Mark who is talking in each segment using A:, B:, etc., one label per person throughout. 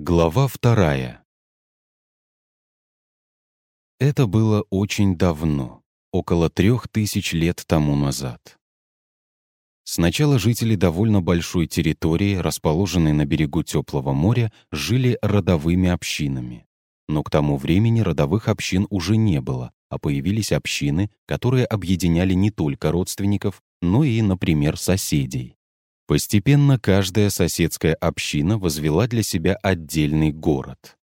A: Глава вторая. Это было очень давно, около трех тысяч лет тому назад. Сначала жители довольно большой территории, расположенной на берегу теплого моря, жили родовыми общинами. Но к тому времени родовых общин уже не было, а появились общины, которые объединяли не только родственников, но и, например, соседей. Постепенно каждая соседская община возвела для себя отдельный город.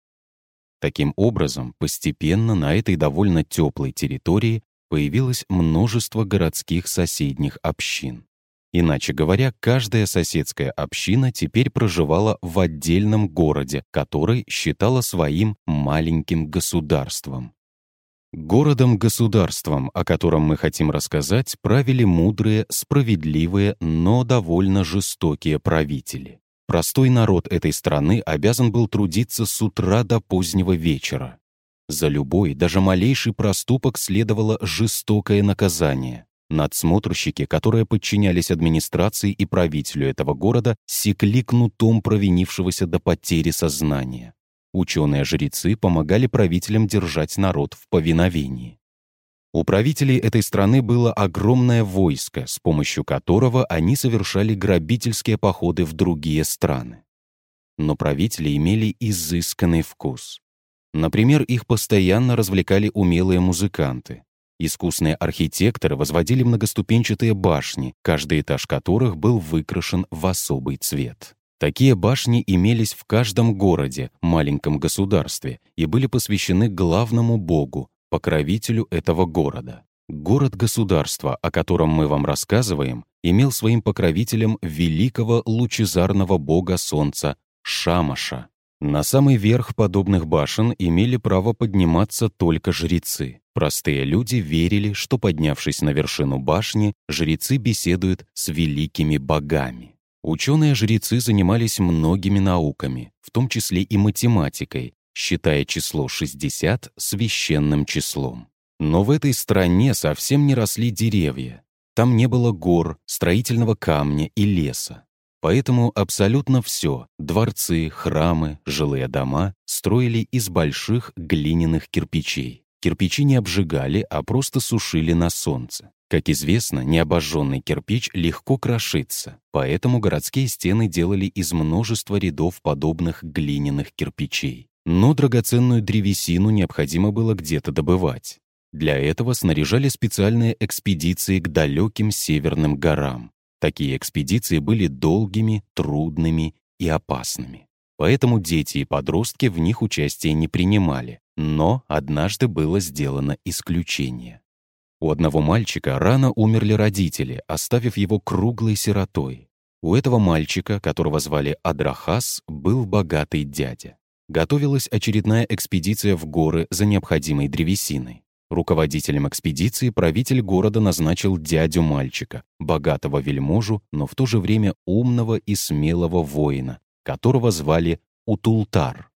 A: Таким образом, постепенно на этой довольно теплой территории появилось множество городских соседних общин. Иначе говоря, каждая соседская община теперь проживала в отдельном городе, который считала своим маленьким государством. Городом-государством, о котором мы хотим рассказать, правили мудрые, справедливые, но довольно жестокие правители. Простой народ этой страны обязан был трудиться с утра до позднего вечера. За любой, даже малейший проступок следовало жестокое наказание. Надсмотрщики, которые подчинялись администрации и правителю этого города, секли кнутом провинившегося до потери сознания. Ученые-жрецы помогали правителям держать народ в повиновении. У правителей этой страны было огромное войско, с помощью которого они совершали грабительские походы в другие страны. Но правители имели изысканный вкус. Например, их постоянно развлекали умелые музыканты. Искусные архитекторы возводили многоступенчатые башни, каждый этаж которых был выкрашен в особый цвет. Такие башни имелись в каждом городе, маленьком государстве, и были посвящены главному богу, покровителю этого города. Город-государство, о котором мы вам рассказываем, имел своим покровителем великого лучезарного бога солнца Шамаша. На самый верх подобных башен имели право подниматься только жрецы. Простые люди верили, что, поднявшись на вершину башни, жрецы беседуют с великими богами. Ученые-жрецы занимались многими науками, в том числе и математикой, считая число 60 священным числом. Но в этой стране совсем не росли деревья. Там не было гор, строительного камня и леса. Поэтому абсолютно все — дворцы, храмы, жилые дома — строили из больших глиняных кирпичей. Кирпичи не обжигали, а просто сушили на солнце. Как известно, необожженный кирпич легко крошится, поэтому городские стены делали из множества рядов подобных глиняных кирпичей. Но драгоценную древесину необходимо было где-то добывать. Для этого снаряжали специальные экспедиции к далеким северным горам. Такие экспедиции были долгими, трудными и опасными. Поэтому дети и подростки в них участие не принимали. Но однажды было сделано исключение. У одного мальчика рано умерли родители, оставив его круглой сиротой. У этого мальчика, которого звали Адрахас, был богатый дядя. Готовилась очередная экспедиция в горы за необходимой древесиной. Руководителем экспедиции правитель города назначил дядю мальчика, богатого вельможу, но в то же время умного и смелого воина, которого звали Утултар.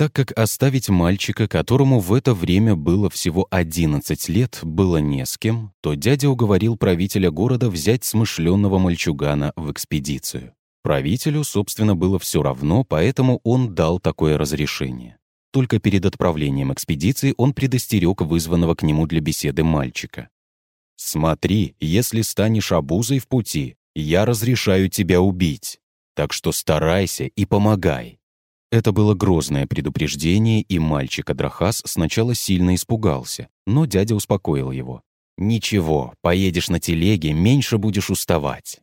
A: Так как оставить мальчика, которому в это время было всего 11 лет, было не с кем, то дядя уговорил правителя города взять смышленного мальчугана в экспедицию. Правителю, собственно, было все равно, поэтому он дал такое разрешение. Только перед отправлением экспедиции он предостерег вызванного к нему для беседы мальчика. «Смотри, если станешь обузой в пути, я разрешаю тебя убить. Так что старайся и помогай. Это было грозное предупреждение, и мальчик Адрахас сначала сильно испугался, но дядя успокоил его. «Ничего, поедешь на телеге, меньше будешь уставать».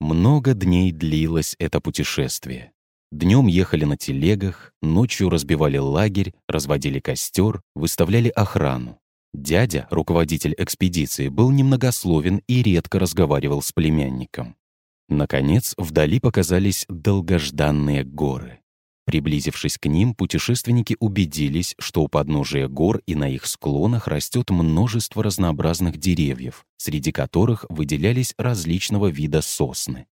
A: Много дней длилось это путешествие. Днем ехали на телегах, ночью разбивали лагерь, разводили костер, выставляли охрану. Дядя, руководитель экспедиции, был немногословен и редко разговаривал с племянником. Наконец, вдали показались долгожданные горы. Приблизившись к ним, путешественники убедились, что у подножия гор и на их склонах растет множество разнообразных деревьев, среди которых выделялись различного вида сосны.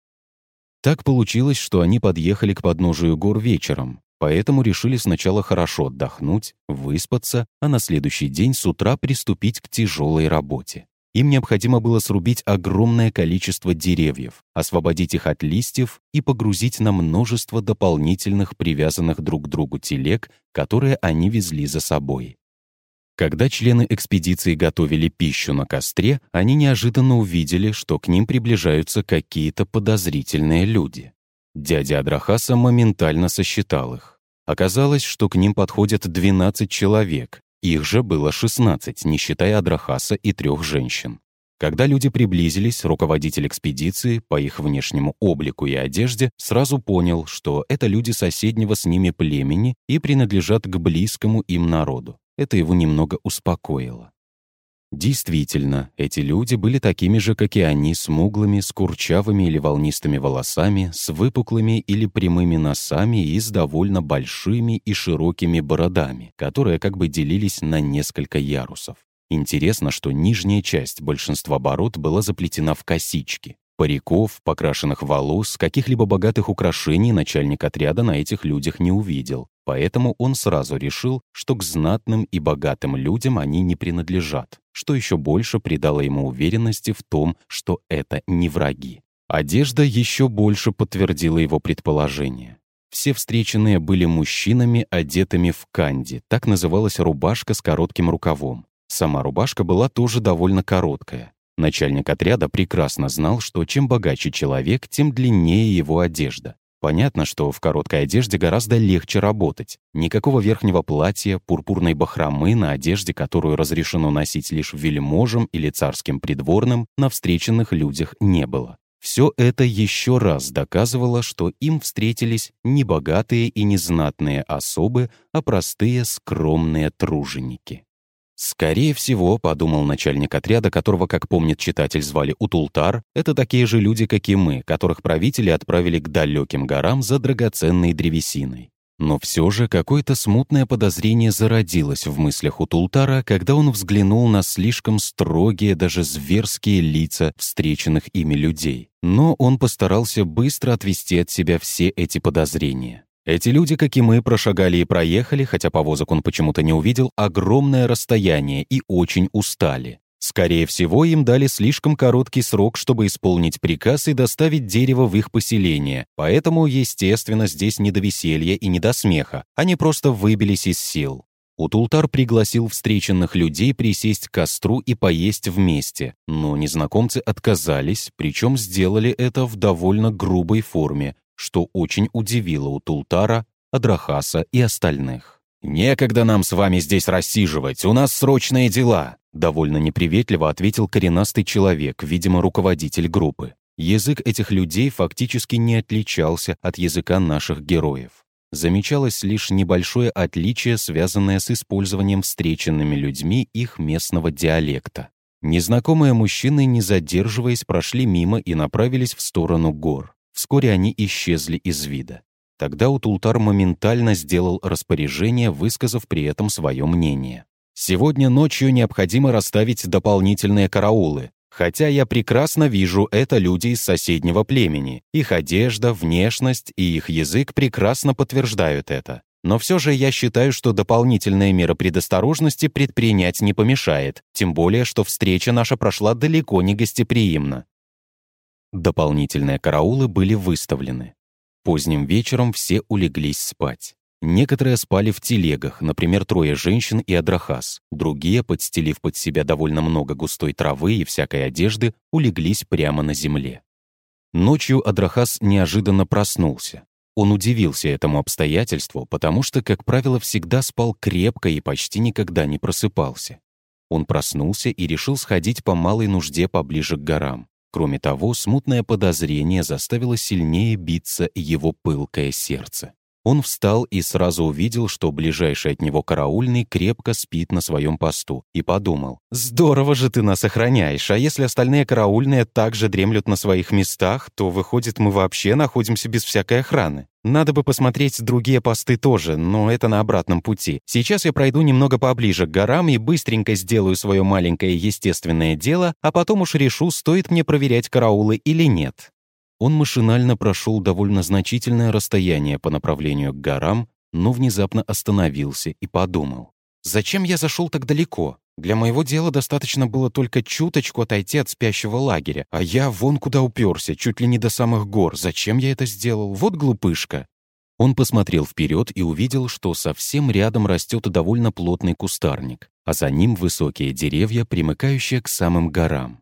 A: Так получилось, что они подъехали к подножию гор вечером, поэтому решили сначала хорошо отдохнуть, выспаться, а на следующий день с утра приступить к тяжелой работе. Им необходимо было срубить огромное количество деревьев, освободить их от листьев и погрузить на множество дополнительных привязанных друг к другу телег, которые они везли за собой. Когда члены экспедиции готовили пищу на костре, они неожиданно увидели, что к ним приближаются какие-то подозрительные люди. Дядя Адрахаса моментально сосчитал их. Оказалось, что к ним подходят 12 человек, их же было 16, не считая Адрахаса и трех женщин. Когда люди приблизились, руководитель экспедиции, по их внешнему облику и одежде, сразу понял, что это люди соседнего с ними племени и принадлежат к близкому им народу. Это его немного успокоило. Действительно, эти люди были такими же, как и они, смуглыми, с курчавыми или волнистыми волосами, с выпуклыми или прямыми носами и с довольно большими и широкими бородами, которые как бы делились на несколько ярусов. Интересно, что нижняя часть большинства бород была заплетена в косички. Париков, покрашенных волос, каких-либо богатых украшений начальник отряда на этих людях не увидел, Поэтому он сразу решил, что к знатным и богатым людям они не принадлежат, что еще больше придало ему уверенности в том, что это не враги. Одежда еще больше подтвердила его предположение. Все встреченные были мужчинами, одетыми в канди, так называлась рубашка с коротким рукавом. Сама рубашка была тоже довольно короткая. Начальник отряда прекрасно знал, что чем богаче человек, тем длиннее его одежда. Понятно, что в короткой одежде гораздо легче работать. Никакого верхнего платья, пурпурной бахромы на одежде, которую разрешено носить лишь вельможам или царским придворным, на встреченных людях не было. Все это еще раз доказывало, что им встретились не богатые и не знатные особы, а простые скромные труженики. «Скорее всего», — подумал начальник отряда, которого, как помнит читатель, звали Утултар, это такие же люди, как и мы, которых правители отправили к далеким горам за драгоценной древесиной. Но все же какое-то смутное подозрение зародилось в мыслях Утултара, когда он взглянул на слишком строгие, даже зверские лица встреченных ими людей. Но он постарался быстро отвести от себя все эти подозрения. Эти люди, как и мы, прошагали и проехали, хотя повозок он почему-то не увидел, огромное расстояние и очень устали. Скорее всего, им дали слишком короткий срок, чтобы исполнить приказ и доставить дерево в их поселение, поэтому, естественно, здесь не до веселья и не до смеха, они просто выбились из сил. Утултар пригласил встреченных людей присесть к костру и поесть вместе, но незнакомцы отказались, причем сделали это в довольно грубой форме, что очень удивило у Тултара, Адрахаса и остальных. «Некогда нам с вами здесь рассиживать, у нас срочные дела», довольно неприветливо ответил коренастый человек, видимо, руководитель группы. Язык этих людей фактически не отличался от языка наших героев. Замечалось лишь небольшое отличие, связанное с использованием встреченными людьми их местного диалекта. Незнакомые мужчины, не задерживаясь, прошли мимо и направились в сторону гор. Вскоре они исчезли из вида. Тогда Утултар моментально сделал распоряжение, высказав при этом свое мнение. «Сегодня ночью необходимо расставить дополнительные караулы, хотя я прекрасно вижу, это люди из соседнего племени. Их одежда, внешность и их язык прекрасно подтверждают это. Но все же я считаю, что дополнительные меры предосторожности предпринять не помешает, тем более, что встреча наша прошла далеко не гостеприимно. Дополнительные караулы были выставлены. Поздним вечером все улеглись спать. Некоторые спали в телегах, например, трое женщин и Адрахас. Другие, подстелив под себя довольно много густой травы и всякой одежды, улеглись прямо на земле. Ночью Адрахас неожиданно проснулся. Он удивился этому обстоятельству, потому что, как правило, всегда спал крепко и почти никогда не просыпался. Он проснулся и решил сходить по малой нужде поближе к горам. Кроме того, смутное подозрение заставило сильнее биться его пылкое сердце. Он встал и сразу увидел, что ближайший от него караульный крепко спит на своем посту, и подумал, «Здорово же ты нас охраняешь, а если остальные караульные также дремлют на своих местах, то, выходит, мы вообще находимся без всякой охраны. Надо бы посмотреть другие посты тоже, но это на обратном пути. Сейчас я пройду немного поближе к горам и быстренько сделаю свое маленькое естественное дело, а потом уж решу, стоит мне проверять караулы или нет». Он машинально прошел довольно значительное расстояние по направлению к горам, но внезапно остановился и подумал. «Зачем я зашел так далеко? Для моего дела достаточно было только чуточку отойти от спящего лагеря, а я вон куда уперся, чуть ли не до самых гор. Зачем я это сделал? Вот глупышка». Он посмотрел вперед и увидел, что совсем рядом растет довольно плотный кустарник, а за ним высокие деревья, примыкающие к самым горам.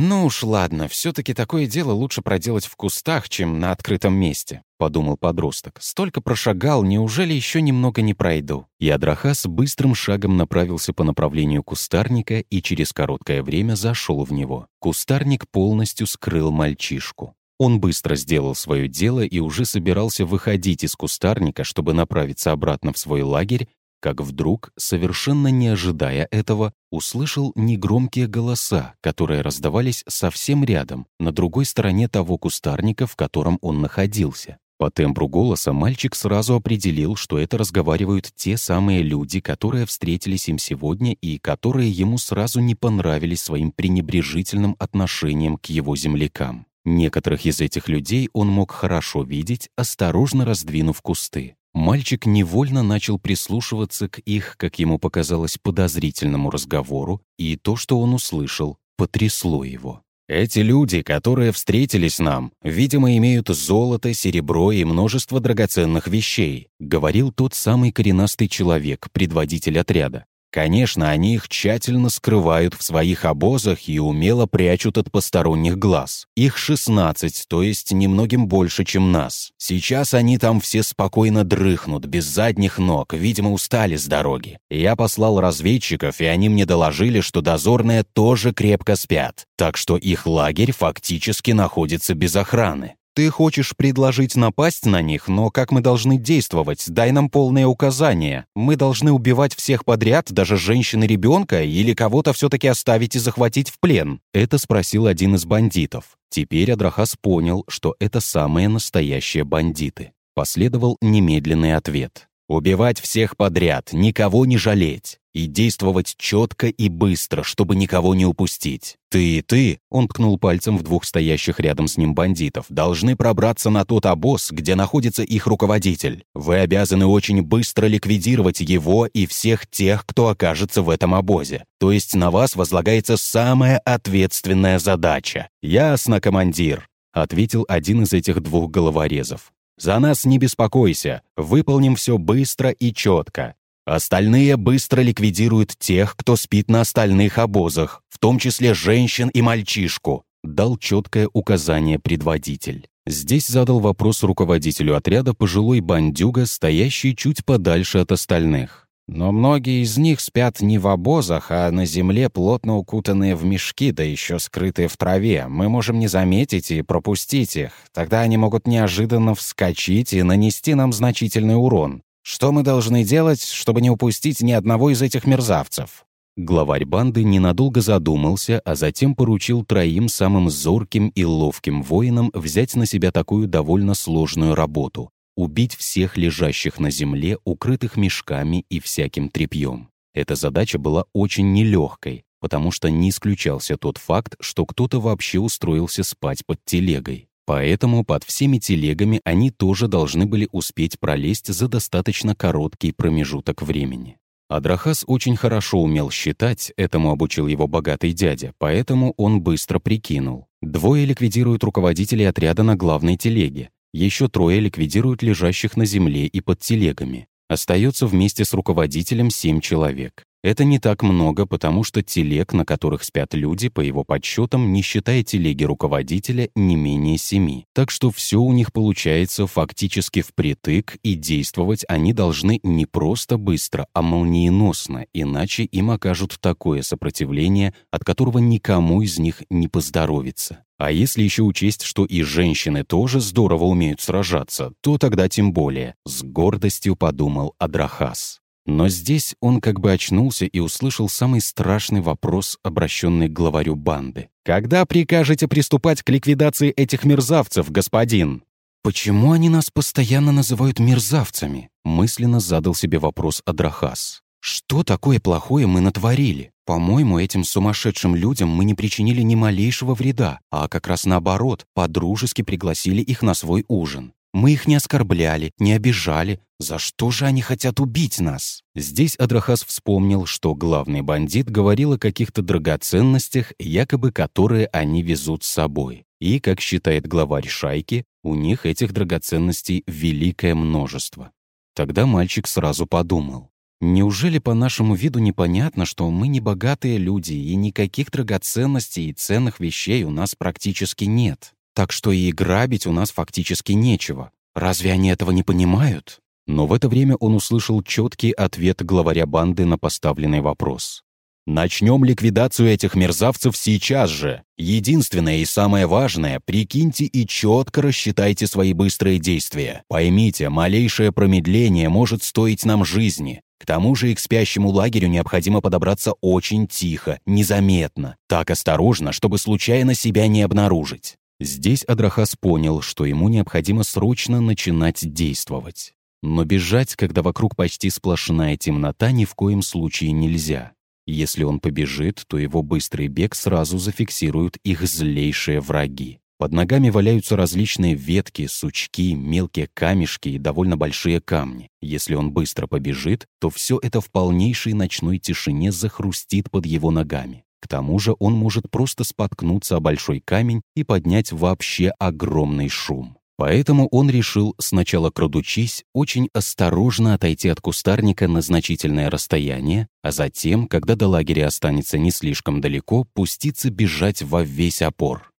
A: «Ну уж ладно, все таки такое дело лучше проделать в кустах, чем на открытом месте», — подумал подросток. «Столько прошагал, неужели еще немного не пройду?» И Адрахас быстрым шагом направился по направлению кустарника и через короткое время зашел в него. Кустарник полностью скрыл мальчишку. Он быстро сделал свое дело и уже собирался выходить из кустарника, чтобы направиться обратно в свой лагерь, как вдруг, совершенно не ожидая этого, услышал негромкие голоса, которые раздавались совсем рядом, на другой стороне того кустарника, в котором он находился. По тембру голоса мальчик сразу определил, что это разговаривают те самые люди, которые встретились им сегодня и которые ему сразу не понравились своим пренебрежительным отношением к его землякам. Некоторых из этих людей он мог хорошо видеть, осторожно раздвинув кусты. Мальчик невольно начал прислушиваться к их, как ему показалось, подозрительному разговору, и то, что он услышал, потрясло его. «Эти люди, которые встретились нам, видимо, имеют золото, серебро и множество драгоценных вещей», говорил тот самый коренастый человек, предводитель отряда. Конечно, они их тщательно скрывают в своих обозах и умело прячут от посторонних глаз. Их 16, то есть немногим больше, чем нас. Сейчас они там все спокойно дрыхнут, без задних ног, видимо, устали с дороги. Я послал разведчиков, и они мне доложили, что дозорные тоже крепко спят. Так что их лагерь фактически находится без охраны. Ты хочешь предложить напасть на них, но как мы должны действовать? Дай нам полные указания. Мы должны убивать всех подряд, даже женщин и ребенка, или кого-то все-таки оставить и захватить в плен?» Это спросил один из бандитов. Теперь Адрахас понял, что это самые настоящие бандиты. Последовал немедленный ответ. «Убивать всех подряд, никого не жалеть и действовать четко и быстро, чтобы никого не упустить. Ты и ты, он ткнул пальцем в двух стоящих рядом с ним бандитов, должны пробраться на тот обоз, где находится их руководитель. Вы обязаны очень быстро ликвидировать его и всех тех, кто окажется в этом обозе. То есть на вас возлагается самая ответственная задача. Ясно, командир, ответил один из этих двух головорезов. «За нас не беспокойся, выполним все быстро и четко. Остальные быстро ликвидируют тех, кто спит на остальных обозах, в том числе женщин и мальчишку», дал четкое указание предводитель. Здесь задал вопрос руководителю отряда пожилой бандюга, стоящий чуть подальше от остальных. Но многие из них спят не в обозах, а на земле, плотно укутанные в мешки, да еще скрытые в траве. Мы можем не заметить и пропустить их. Тогда они могут неожиданно вскочить и нанести нам значительный урон. Что мы должны делать, чтобы не упустить ни одного из этих мерзавцев?» Главарь банды ненадолго задумался, а затем поручил троим самым зорким и ловким воинам взять на себя такую довольно сложную работу — убить всех лежащих на земле, укрытых мешками и всяким тряпьем. Эта задача была очень нелегкой, потому что не исключался тот факт, что кто-то вообще устроился спать под телегой. Поэтому под всеми телегами они тоже должны были успеть пролезть за достаточно короткий промежуток времени. Адрахас очень хорошо умел считать, этому обучил его богатый дядя, поэтому он быстро прикинул. Двое ликвидируют руководителей отряда на главной телеге, еще трое ликвидируют лежащих на земле и под телегами. Остается вместе с руководителем семь человек. Это не так много, потому что телег, на которых спят люди, по его подсчетам, не считая телеги руководителя, не менее семи. Так что все у них получается фактически впритык, и действовать они должны не просто быстро, а молниеносно, иначе им окажут такое сопротивление, от которого никому из них не поздоровится. А если еще учесть, что и женщины тоже здорово умеют сражаться, то тогда тем более, с гордостью подумал Адрахас. Но здесь он как бы очнулся и услышал самый страшный вопрос, обращенный к главарю банды. «Когда прикажете приступать к ликвидации этих мерзавцев, господин?» «Почему они нас постоянно называют мерзавцами?» мысленно задал себе вопрос Адрахас. «Что такое плохое мы натворили? По-моему, этим сумасшедшим людям мы не причинили ни малейшего вреда, а как раз наоборот, подружески пригласили их на свой ужин. Мы их не оскорбляли, не обижали. За что же они хотят убить нас?» Здесь Адрахас вспомнил, что главный бандит говорил о каких-то драгоценностях, якобы которые они везут с собой. И, как считает главарь шайки, у них этих драгоценностей великое множество. Тогда мальчик сразу подумал. Неужели по нашему виду непонятно, что мы не богатые люди и никаких драгоценностей и ценных вещей у нас практически нет? Так что и грабить у нас фактически нечего. Разве они этого не понимают? Но в это время он услышал четкий ответ главаря банды на поставленный вопрос. Начнем ликвидацию этих мерзавцев сейчас же. Единственное и самое важное, прикиньте и четко рассчитайте свои быстрые действия. Поймите, малейшее промедление может стоить нам жизни. К тому же и к спящему лагерю необходимо подобраться очень тихо, незаметно, так осторожно, чтобы случайно себя не обнаружить. Здесь Адрахас понял, что ему необходимо срочно начинать действовать. Но бежать, когда вокруг почти сплошная темнота, ни в коем случае нельзя. Если он побежит, то его быстрый бег сразу зафиксируют их злейшие враги. Под ногами валяются различные ветки, сучки, мелкие камешки и довольно большие камни. Если он быстро побежит, то все это в полнейшей ночной тишине захрустит под его ногами. К тому же он может просто споткнуться о большой камень и поднять вообще огромный шум. Поэтому он решил, сначала крадучись, очень осторожно отойти от кустарника на значительное расстояние, а затем, когда до лагеря останется не слишком далеко, пуститься бежать во весь опор.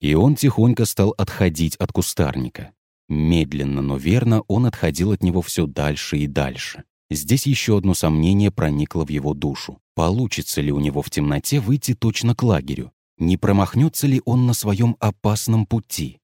A: И он тихонько стал отходить от кустарника. Медленно, но верно он отходил от него все дальше и дальше. Здесь еще одно сомнение проникло в его душу. Получится ли у него в темноте выйти точно к лагерю? Не промахнется ли он на своем опасном пути?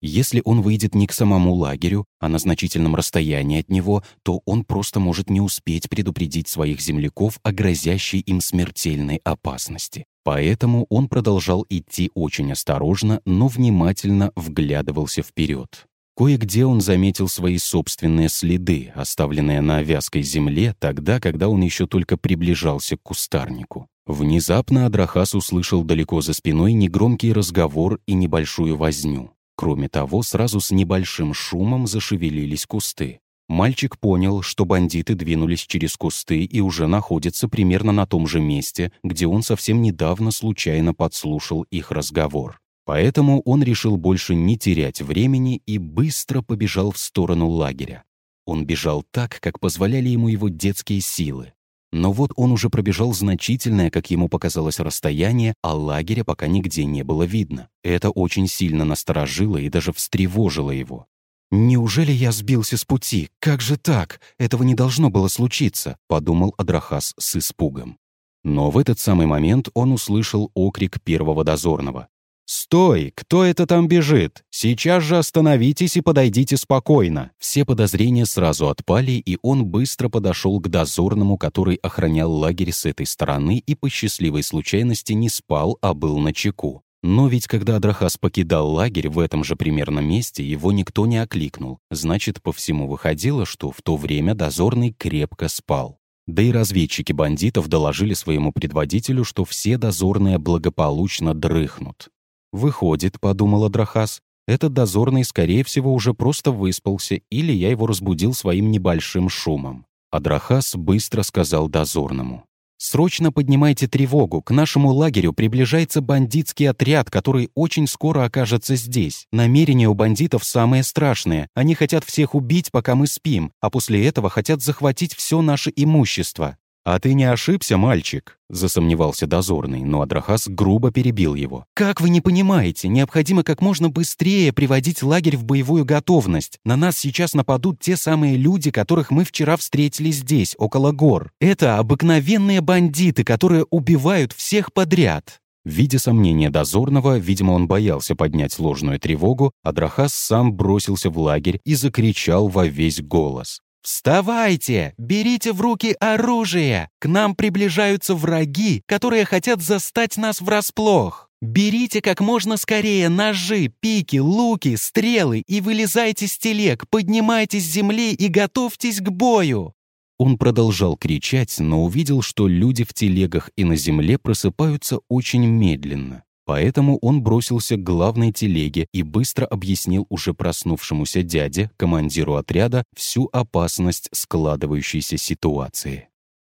A: Если он выйдет не к самому лагерю, а на значительном расстоянии от него, то он просто может не успеть предупредить своих земляков о грозящей им смертельной опасности. Поэтому он продолжал идти очень осторожно, но внимательно вглядывался вперед. Кое-где он заметил свои собственные следы, оставленные на вязкой земле тогда, когда он еще только приближался к кустарнику. Внезапно Адрахас услышал далеко за спиной негромкий разговор и небольшую возню. Кроме того, сразу с небольшим шумом зашевелились кусты. Мальчик понял, что бандиты двинулись через кусты и уже находятся примерно на том же месте, где он совсем недавно случайно подслушал их разговор. Поэтому он решил больше не терять времени и быстро побежал в сторону лагеря. Он бежал так, как позволяли ему его детские силы. Но вот он уже пробежал значительное, как ему показалось, расстояние, а лагеря пока нигде не было видно. Это очень сильно насторожило и даже встревожило его. «Неужели я сбился с пути? Как же так? Этого не должно было случиться», — подумал Адрахас с испугом. Но в этот самый момент он услышал окрик первого дозорного. «Стой! Кто это там бежит? Сейчас же остановитесь и подойдите спокойно!» Все подозрения сразу отпали, и он быстро подошел к дозорному, который охранял лагерь с этой стороны и по счастливой случайности не спал, а был на чеку. Но ведь когда Адрахас покидал лагерь в этом же примерном месте, его никто не окликнул. Значит, по всему выходило, что в то время дозорный крепко спал. Да и разведчики бандитов доложили своему предводителю, что все дозорные благополучно дрыхнут. «Выходит», — подумала Драхас, «этот дозорный, скорее всего, уже просто выспался, или я его разбудил своим небольшим шумом». А быстро сказал дозорному. «Срочно поднимайте тревогу. К нашему лагерю приближается бандитский отряд, который очень скоро окажется здесь. Намерения у бандитов самые страшные. Они хотят всех убить, пока мы спим, а после этого хотят захватить все наше имущество. «А ты не ошибся, мальчик?» — засомневался дозорный, но Адрахас грубо перебил его. «Как вы не понимаете, необходимо как можно быстрее приводить лагерь в боевую готовность. На нас сейчас нападут те самые люди, которых мы вчера встретили здесь, около гор. Это обыкновенные бандиты, которые убивают всех подряд». Видя сомнения дозорного, видимо, он боялся поднять ложную тревогу, Адрахас сам бросился в лагерь и закричал во весь голос. «Вставайте! Берите в руки оружие! К нам приближаются враги, которые хотят застать нас врасплох! Берите как можно скорее ножи, пики, луки, стрелы и вылезайте с телег, поднимайтесь с земли и готовьтесь к бою!» Он продолжал кричать, но увидел, что люди в телегах и на земле просыпаются очень медленно. Поэтому он бросился к главной телеге и быстро объяснил уже проснувшемуся дяде, командиру отряда, всю опасность складывающейся ситуации.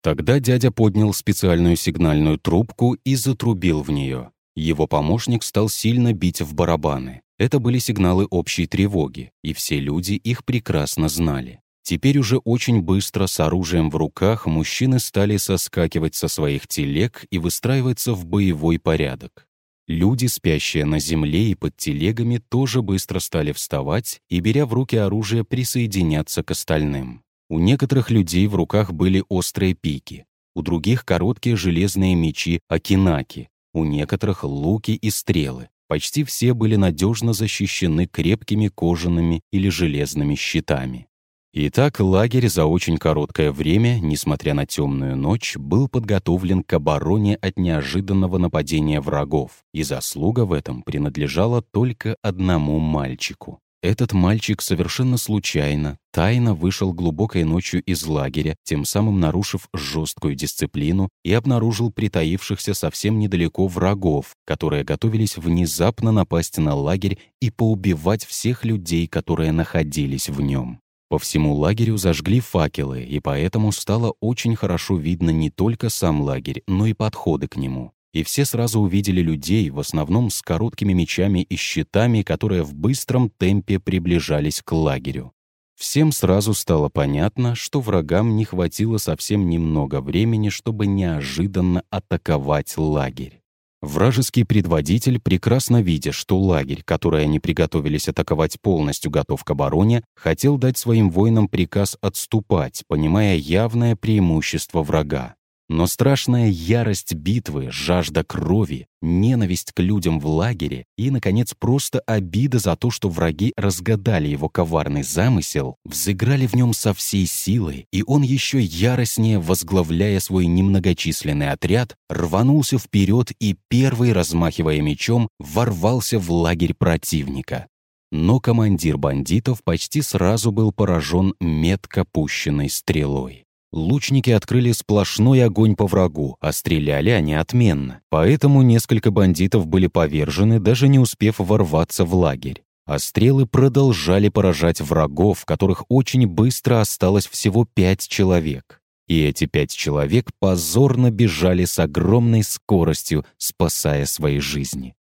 A: Тогда дядя поднял специальную сигнальную трубку и затрубил в нее. Его помощник стал сильно бить в барабаны. Это были сигналы общей тревоги, и все люди их прекрасно знали. Теперь уже очень быстро с оружием в руках мужчины стали соскакивать со своих телег и выстраиваться в боевой порядок. Люди, спящие на земле и под телегами, тоже быстро стали вставать и, беря в руки оружие, присоединяться к остальным. У некоторых людей в руках были острые пики, у других — короткие железные мечи акинаки, у некоторых — луки и стрелы. Почти все были надежно защищены крепкими кожаными или железными щитами. Итак, лагерь за очень короткое время, несмотря на темную ночь, был подготовлен к обороне от неожиданного нападения врагов, и заслуга в этом принадлежала только одному мальчику. Этот мальчик совершенно случайно, тайно вышел глубокой ночью из лагеря, тем самым нарушив жесткую дисциплину и обнаружил притаившихся совсем недалеко врагов, которые готовились внезапно напасть на лагерь и поубивать всех людей, которые находились в нем. По всему лагерю зажгли факелы, и поэтому стало очень хорошо видно не только сам лагерь, но и подходы к нему. И все сразу увидели людей, в основном с короткими мечами и щитами, которые в быстром темпе приближались к лагерю. Всем сразу стало понятно, что врагам не хватило совсем немного времени, чтобы неожиданно атаковать лагерь. Вражеский предводитель, прекрасно видя, что лагерь, который они приготовились атаковать, полностью готов к обороне, хотел дать своим воинам приказ отступать, понимая явное преимущество врага. Но страшная ярость битвы, жажда крови, ненависть к людям в лагере и, наконец, просто обида за то, что враги разгадали его коварный замысел, взыграли в нем со всей силой, и он еще яростнее, возглавляя свой немногочисленный отряд, рванулся вперед и первый, размахивая мечом, ворвался в лагерь противника. Но командир бандитов почти сразу был поражен метко пущенной стрелой. Лучники открыли сплошной огонь по врагу, а стреляли они отменно. Поэтому несколько бандитов были повержены, даже не успев ворваться в лагерь. А стрелы продолжали поражать врагов, которых очень быстро осталось всего пять человек. И эти пять человек позорно бежали с огромной скоростью, спасая свои жизни.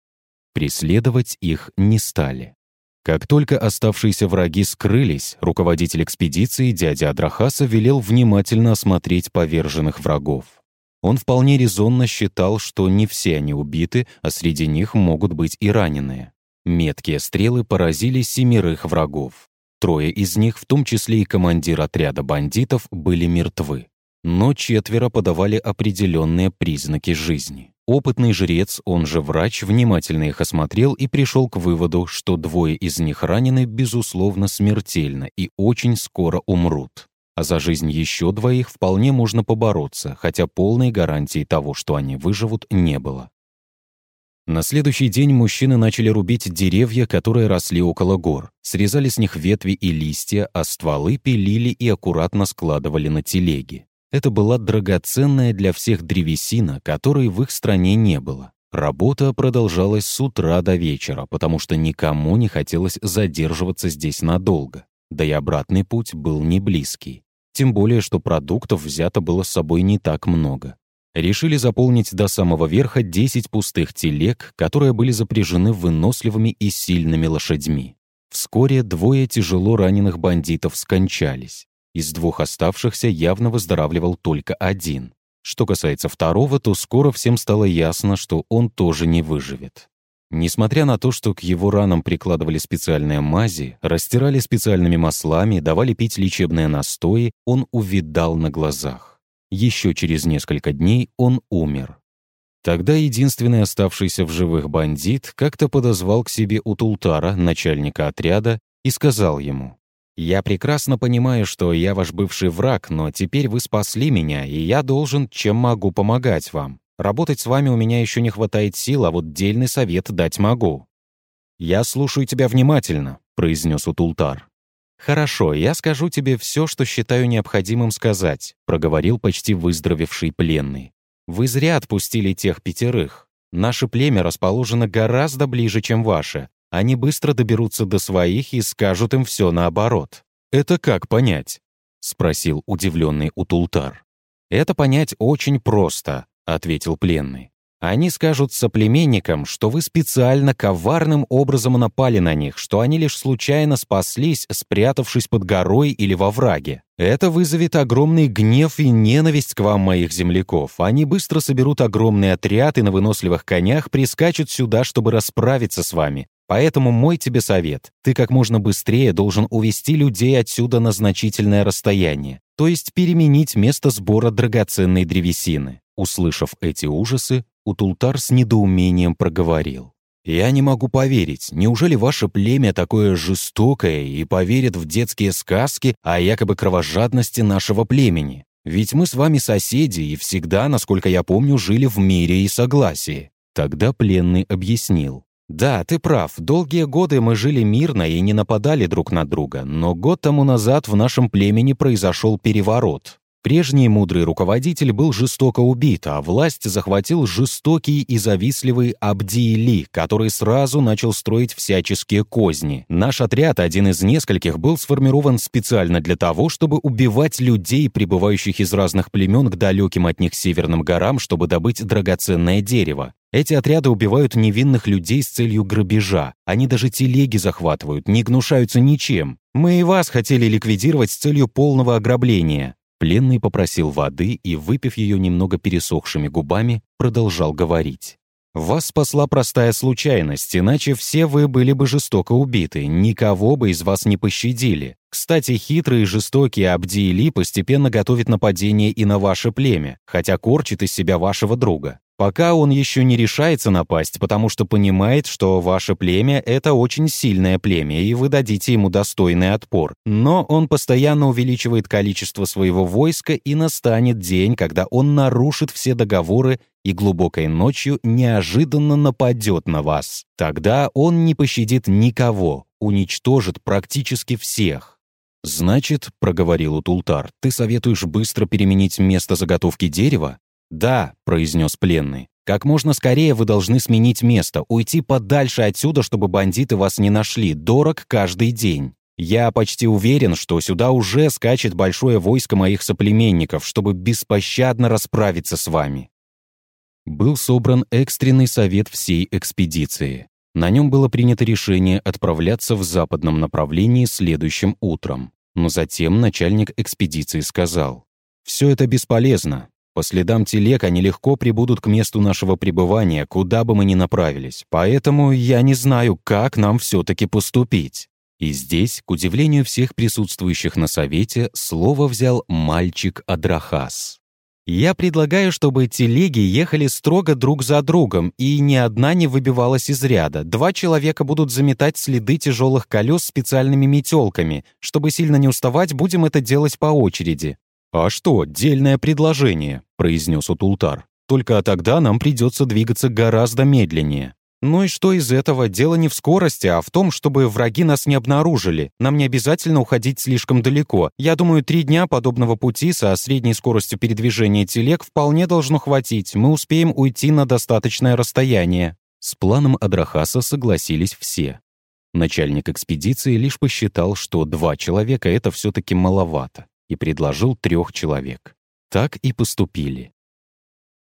A: Преследовать их не стали. Как только оставшиеся враги скрылись, руководитель экспедиции дядя Адрахаса велел внимательно осмотреть поверженных врагов. Он вполне резонно считал, что не все они убиты, а среди них могут быть и раненые. Меткие стрелы поразили семерых врагов. Трое из них, в том числе и командир отряда бандитов, были мертвы. Но четверо подавали определенные признаки жизни. Опытный жрец, он же врач, внимательно их осмотрел и пришел к выводу, что двое из них ранены, безусловно, смертельно и очень скоро умрут. А за жизнь еще двоих вполне можно побороться, хотя полной гарантии того, что они выживут, не было. На следующий день мужчины начали рубить деревья, которые росли около гор, срезали с них ветви и листья, а стволы пилили и аккуратно складывали на телеги. Это была драгоценная для всех древесина, которой в их стране не было. Работа продолжалась с утра до вечера, потому что никому не хотелось задерживаться здесь надолго. Да и обратный путь был не близкий. Тем более, что продуктов взято было с собой не так много. Решили заполнить до самого верха 10 пустых телег, которые были запряжены выносливыми и сильными лошадьми. Вскоре двое тяжело раненых бандитов скончались. Из двух оставшихся явно выздоравливал только один. Что касается второго, то скоро всем стало ясно, что он тоже не выживет. Несмотря на то, что к его ранам прикладывали специальные мази, растирали специальными маслами, давали пить лечебные настои, он увидал на глазах. Еще через несколько дней он умер. Тогда единственный оставшийся в живых бандит как-то подозвал к себе Утултара, начальника отряда, и сказал ему, я прекрасно понимаю, что я ваш бывший враг, но теперь вы спасли меня, и я должен, чем могу, помогать вам. Работать с вами у меня еще не хватает сил, а вот дельный совет дать могу». «Я слушаю тебя внимательно», — произнес Утултар. «Хорошо, я скажу тебе все, что считаю необходимым сказать», — проговорил почти выздоровевший пленный. «Вы зря отпустили тех пятерых. Наше племя расположено гораздо ближе, чем ваше. Они быстро доберутся до своих и скажут им все наоборот. Это как понять? Спросил удивленный Утултар. Это понять очень просто, ответил пленный. Они скажут соплеменникам, что вы специально коварным образом напали на них, что они лишь случайно спаслись, спрятавшись под горой или во враге. Это вызовет огромный гнев и ненависть к вам, моих земляков. Они быстро соберут огромный отряд и на выносливых конях прискачут сюда, чтобы расправиться с вами. Поэтому мой тебе совет. Ты как можно быстрее должен увести людей отсюда на значительное расстояние, то есть переменить место сбора драгоценной древесины. Услышав эти ужасы, Утултар с недоумением проговорил. «Я не могу поверить. Неужели ваше племя такое жестокое и поверит в детские сказки о якобы кровожадности нашего племени? Ведь мы с вами соседи и всегда, насколько я помню, жили в мире и согласии». Тогда пленный объяснил. «Да, ты прав. Долгие годы мы жили мирно и не нападали друг на друга, но год тому назад в нашем племени произошел переворот. Прежний мудрый руководитель был жестоко убит, а власть захватил жестокий и завистливый Абди-Или, который сразу начал строить всяческие козни. Наш отряд, один из нескольких, был сформирован специально для того, чтобы убивать людей, прибывающих из разных племен к далеким от них северным горам, чтобы добыть драгоценное дерево. Эти отряды убивают невинных людей с целью грабежа. Они даже телеги захватывают, не гнушаются ничем. Мы и вас хотели ликвидировать с целью полного ограбления. Пленный попросил воды и, выпив ее немного пересохшими губами, продолжал говорить. «Вас спасла простая случайность, иначе все вы были бы жестоко убиты, никого бы из вас не пощадили. Кстати, хитрый и жестокий Абди-Или постепенно готовит нападение и на ваше племя, хотя корчит из себя вашего друга. Пока он еще не решается напасть, потому что понимает, что ваше племя — это очень сильное племя, и вы дадите ему достойный отпор. Но он постоянно увеличивает количество своего войска, и настанет день, когда он нарушит все договоры и глубокой ночью неожиданно нападет на вас. Тогда он не пощадит никого, уничтожит практически всех. «Значит, — проговорил Утултар, — ты советуешь быстро переменить место заготовки дерева? «Да», — произнес пленный. «Как можно скорее вы должны сменить место, уйти подальше отсюда, чтобы бандиты вас не нашли. Дорог каждый день. Я почти уверен, что сюда уже скачет большое войско моих соплеменников, чтобы беспощадно расправиться с вами». Был собран экстренный совет всей экспедиции. На нем было принято решение отправляться в западном направлении следующим утром. Но затем начальник экспедиции сказал, «Все это бесполезно. По следам телег они легко прибудут к месту нашего пребывания, куда бы мы ни направились. Поэтому я не знаю, как нам все-таки поступить». И здесь, к удивлению всех присутствующих на совете, слово взял мальчик Адрахас. «Я предлагаю, чтобы телеги ехали строго друг за другом, и ни одна не выбивалась из ряда. Два человека будут заметать следы тяжелых колес специальными метелками. Чтобы сильно не уставать, будем это делать по очереди. «А что, дельное предложение», — произнес Утултар. «Только тогда нам придется двигаться гораздо медленнее». «Ну и что из этого? Дело не в скорости, а в том, чтобы враги нас не обнаружили. Нам не обязательно уходить слишком далеко. Я думаю, три дня подобного пути со средней скоростью передвижения телег вполне должно хватить. Мы успеем уйти на достаточное расстояние». С планом Адрахаса согласились все. Начальник экспедиции лишь посчитал, что два человека — это все-таки маловато и предложил трех человек. Так и поступили.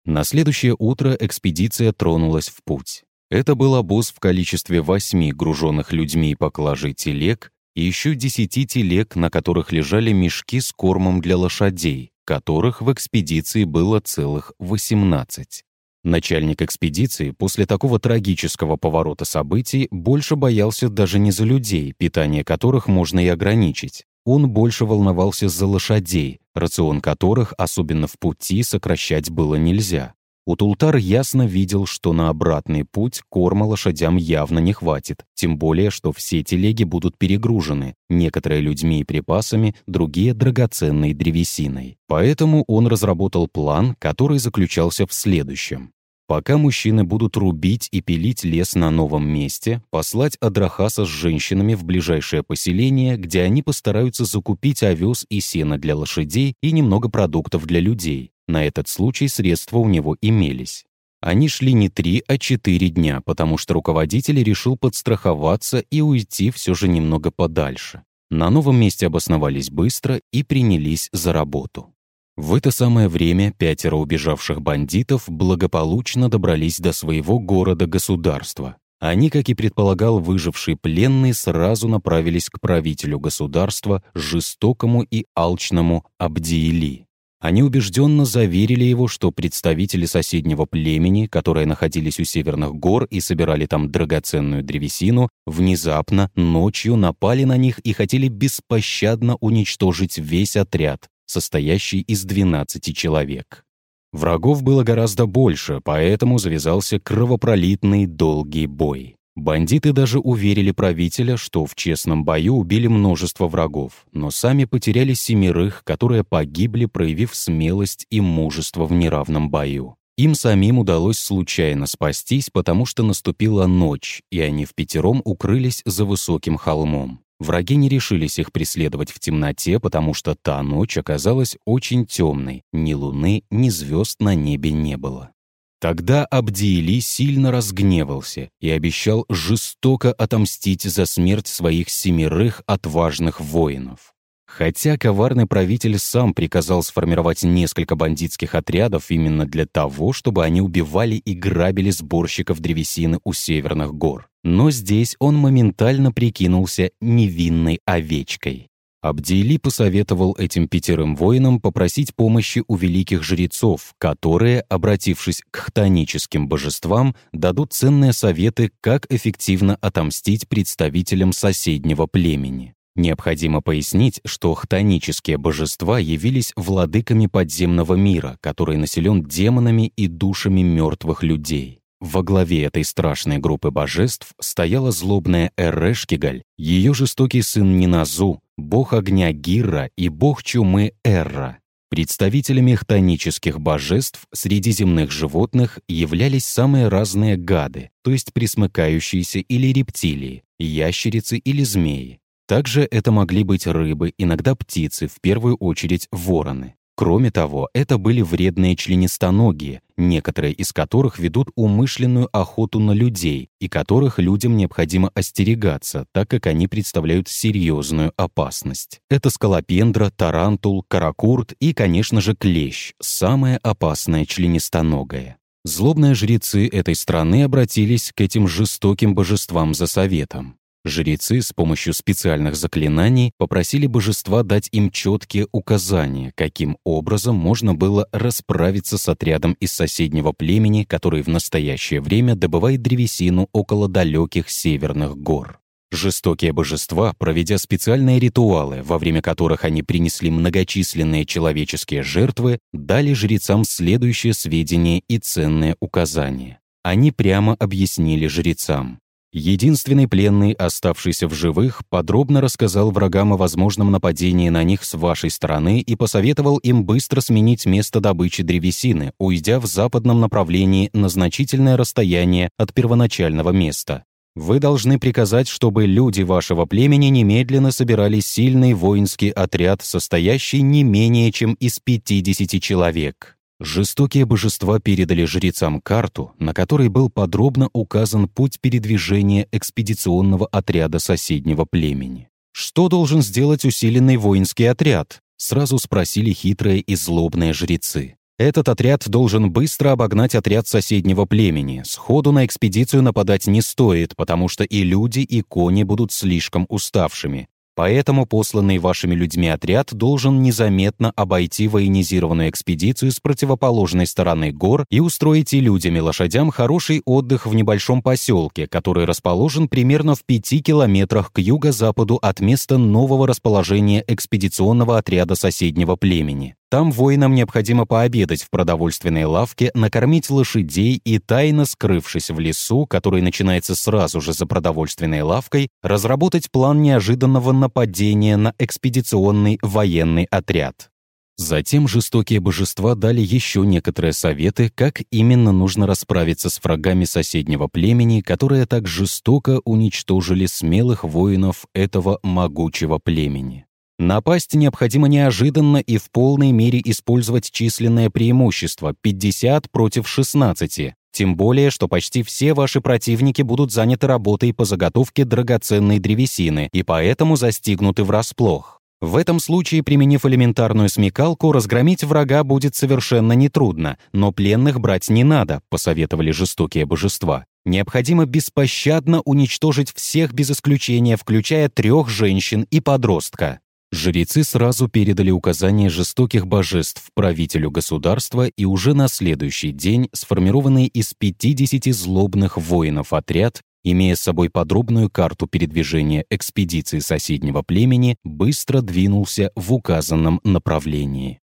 A: На следующее утро экспедиция тронулась в путь. Это был обоз в количестве восьми груженных людьми поклажей телег и еще десяти телег, на которых лежали мешки с кормом для лошадей, которых в экспедиции было целых 18. Начальник экспедиции после такого трагического поворота событий больше боялся даже не за людей, питание которых можно и ограничить, он больше волновался за лошадей, рацион которых, особенно в пути, сокращать было нельзя. Утултар ясно видел, что на обратный путь корма лошадям явно не хватит, тем более, что все телеги будут перегружены, некоторые людьми и припасами, другие — драгоценной древесиной. Поэтому он разработал план, который заключался в следующем. Пока мужчины будут рубить и пилить лес на новом месте, послать Адрахаса с женщинами в ближайшее поселение, где они постараются закупить овес и сено для лошадей и немного продуктов для людей. На этот случай средства у него имелись. Они шли не три, а четыре дня, потому что руководитель решил подстраховаться и уйти все же немного подальше. На новом месте обосновались быстро и принялись за работу. В это самое время пятеро убежавших бандитов благополучно добрались до своего города-государства. Они, как и предполагал выживший пленный, сразу направились к правителю государства, жестокому и алчному Абдиили. Они убежденно заверили его, что представители соседнего племени, которые находились у северных гор и собирали там драгоценную древесину, внезапно, ночью напали на них и хотели беспощадно уничтожить весь отряд, состоящий из 12 человек. Врагов было гораздо больше, поэтому завязался кровопролитный долгий бой. Бандиты даже уверили правителя, что в честном бою убили множество врагов, но сами потеряли семерых, которые погибли, проявив смелость и мужество в неравном бою. Им самим удалось случайно спастись, потому что наступила ночь, и они в пятером укрылись за высоким холмом. Враги не решились их преследовать в темноте, потому что та ночь оказалась очень темной, ни луны, ни звезд на небе не было. Тогда Абдиили сильно разгневался и обещал жестоко отомстить за смерть своих семерых отважных воинов. Хотя коварный правитель сам приказал сформировать несколько бандитских отрядов именно для того, чтобы они убивали и грабили сборщиков древесины у северных гор. Но здесь он моментально прикинулся невинной овечкой. Абдиили посоветовал этим пятерым воинам попросить помощи у великих жрецов, которые, обратившись к хтоническим божествам, дадут ценные советы, как эффективно отомстить представителям соседнего племени. Необходимо пояснить, что хтонические божества явились владыками подземного мира, который населен демонами и душами мертвых людей. Во главе этой страшной группы божеств стояла злобная Эрешкигаль, ее жестокий сын Ниназу, бог огня Гирра и бог чумы Эрра. Представителями хтонических божеств среди земных животных являлись самые разные гады, то есть присмыкающиеся или рептилии, ящерицы или змеи, также это могли быть рыбы, иногда птицы, в первую очередь вороны. Кроме того, это были вредные членистоногие, некоторые из которых ведут умышленную охоту на людей и которых людям необходимо остерегаться, так как они представляют серьезную опасность. Это скалопендра, тарантул, каракурт и, конечно же, клещ, самое опасное членистоногое. Злобные жрецы этой страны обратились к этим жестоким божествам за советом. Жрецы с помощью специальных заклинаний попросили божества дать им четкие указания, каким образом можно было расправиться с отрядом из соседнего племени, который в настоящее время добывает древесину около далеких северных гор. Жестокие божества, проведя специальные ритуалы, во время которых они принесли многочисленные человеческие жертвы, дали жрецам следующие сведения и ценные указания. Они прямо объяснили жрецам. Единственный пленный, оставшийся в живых, подробно рассказал врагам о возможном нападении на них с вашей стороны и посоветовал им быстро сменить место добычи древесины, уйдя в западном направлении на значительное расстояние от первоначального места. Вы должны приказать, чтобы люди вашего племени немедленно собирали сильный воинский отряд, состоящий не менее чем из 50 человек. Жестокие божества передали жрецам карту, на которой был подробно указан путь передвижения экспедиционного отряда соседнего племени. «Что должен сделать усиленный воинский отряд?» сразу спросили хитрые и злобные жрецы. Этот отряд должен быстро обогнать отряд соседнего племени. Сходу на экспедицию нападать не стоит, потому что и люди, и кони будут слишком уставшими. Поэтому посланный вашими людьми отряд должен незаметно обойти военизированную экспедицию с противоположной стороны гор и устроить и людям и лошадям хороший отдых в небольшом поселке, который расположен примерно в пяти километрах к юго-западу от места нового расположения экспедиционного отряда соседнего племени. Там воинам необходимо пообедать в продовольственной лавке, накормить лошадей и, тайно скрывшись в лесу, который начинается сразу же за продовольственной лавкой, разработать план неожиданного нападения на экспедиционный военный отряд. Затем жестокие божества дали еще некоторые советы, как именно нужно расправиться с врагами соседнего племени, которые так жестоко уничтожили смелых воинов этого могучего племени. Напасть необходимо неожиданно и в полной мере использовать численное преимущество 50 против 16. Тем более, что почти все ваши противники будут заняты работой по заготовке драгоценной древесины и поэтому застигнуты врасплох. В этом случае, применив элементарную смекалку, разгромить врага будет совершенно нетрудно, но пленных брать не надо, посоветовали жестокие божества. Необходимо беспощадно уничтожить всех без исключения, включая трех женщин и подростка. Жрецы сразу передали указания жестоких божеств правителю государства, и уже на следующий день сформированный из 50 злобных воинов отряд, имея с собой подробную карту передвижения экспедиции соседнего племени, быстро двинулся в указанном направлении.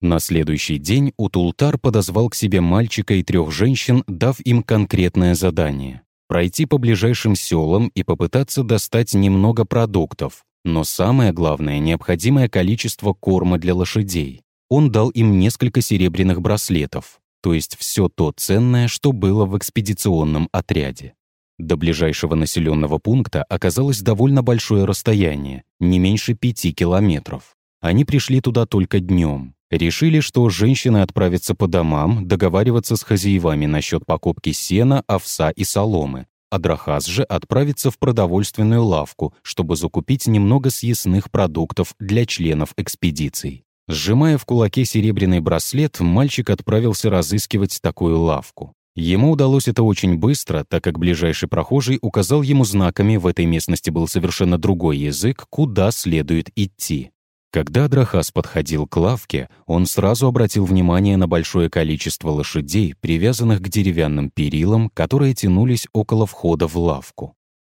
A: На следующий день Утултар подозвал к себе мальчика и трех женщин, дав им конкретное задание — пройти по ближайшим селам и попытаться достать немного продуктов, но самое главное — необходимое количество корма для лошадей. Он дал им несколько серебряных браслетов, то есть все то ценное, что было в экспедиционном отряде. До ближайшего населенного пункта оказалось довольно большое расстояние, не меньше пяти километров. Они пришли туда только днем. Решили, что женщины отправятся по домам, договариваться с хозяевами насчет покупки сена, овса и соломы, Адрахас же отправится в продовольственную лавку, чтобы закупить немного съестных продуктов для членов экспедиций. Сжимая в кулаке серебряный браслет, мальчик отправился разыскивать такую лавку. Ему удалось это очень быстро, так как ближайший прохожий указал ему знаками, в этой местности был совершенно другой язык, куда следует идти. Когда Драхас подходил к лавке, он сразу обратил внимание на большое количество лошадей, привязанных к деревянным перилам, которые тянулись около входа в лавку.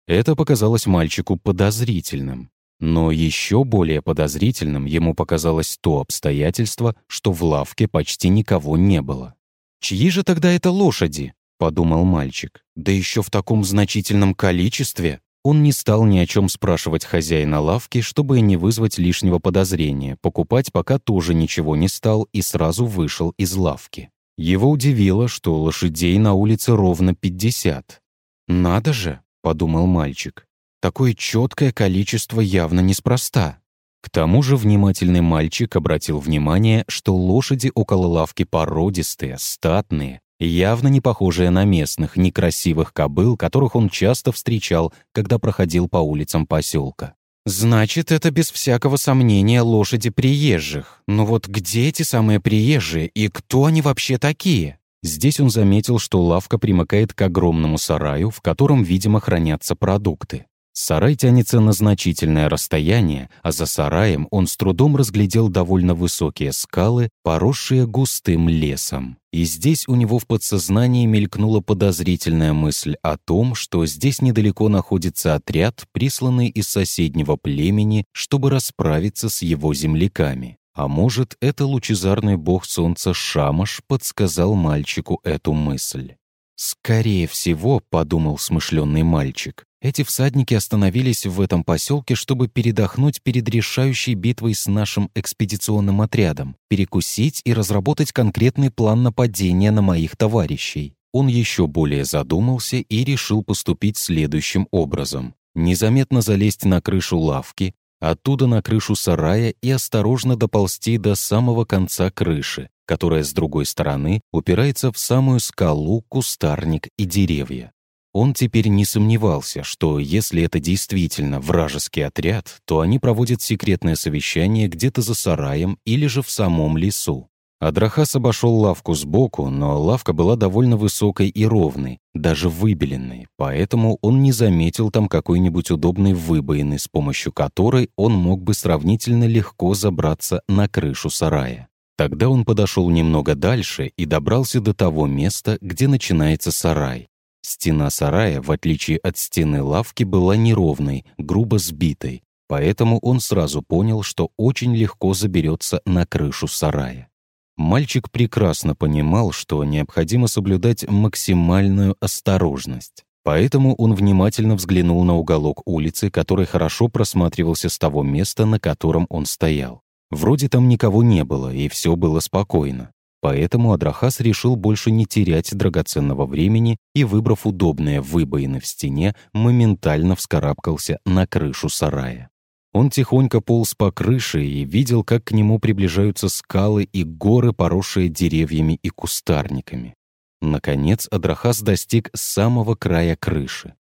A: Это показалось мальчику подозрительным. Но еще более подозрительным ему показалось то обстоятельство, что в лавке почти никого не было. «Чьи же тогда это лошади?» — подумал мальчик. «Да еще в таком значительном количестве!» Он не стал ни о чем спрашивать хозяина лавки, чтобы не вызвать лишнего подозрения, покупать пока тоже ничего не стал и сразу вышел из лавки. Его удивило, что лошадей на улице ровно 50. «Надо же!» — подумал мальчик. «Такое четкое количество явно неспроста». К тому же внимательный мальчик обратил внимание, что лошади около лавки породистые, статные, явно не похожая на местных, некрасивых кобыл, которых он часто встречал, когда проходил по улицам поселка. «Значит, это без всякого сомнения лошади приезжих. Но вот где эти самые приезжие и кто они вообще такие?» Здесь он заметил, что лавка примыкает к огромному сараю, в котором, видимо, хранятся продукты. Сарай тянется на значительное расстояние, а за сараем он с трудом разглядел довольно высокие скалы, поросшие густым лесом. И здесь у него в подсознании мелькнула подозрительная мысль о том, что здесь недалеко находится отряд, присланный из соседнего племени, чтобы расправиться с его земляками. А может, это лучезарный бог солнца Шамаш подсказал мальчику эту мысль. «Скорее всего», — подумал смышленный мальчик, эти всадники остановились в этом поселке, чтобы передохнуть перед решающей битвой с нашим экспедиционным отрядом, перекусить и разработать конкретный план нападения на моих товарищей. Он еще более задумался и решил поступить следующим образом. Незаметно залезть на крышу лавки, оттуда на крышу сарая и осторожно доползти до самого конца крыши, которая с другой стороны упирается в самую скалу, кустарник и деревья. Он теперь не сомневался, что если это действительно вражеский отряд, то они проводят секретное совещание где-то за сараем или же в самом лесу. Адрахас обошел лавку сбоку, но лавка была довольно высокой и ровной, даже выбеленной, поэтому он не заметил там какой-нибудь удобной выбоины, с помощью которой он мог бы сравнительно легко забраться на крышу сарая. Тогда он подошел немного дальше и добрался до того места, где начинается сарай. Стена сарая, в отличие от стены лавки, была неровной, грубо сбитой, поэтому он сразу понял, что очень легко заберется на крышу сарая. Мальчик прекрасно понимал, что необходимо соблюдать максимальную осторожность. Поэтому он внимательно взглянул на уголок улицы, который хорошо просматривался с того места, на котором он стоял. Вроде там никого не было, и все было спокойно. Поэтому Адрахас решил больше не терять драгоценного времени и, выбрав удобные выбоины в стене, моментально вскарабкался на крышу сарая. Он тихонько полз по крыше и видел, как к нему приближаются скалы и горы, поросшие деревьями и кустарниками. Наконец Адрахас достиг самого края крыши.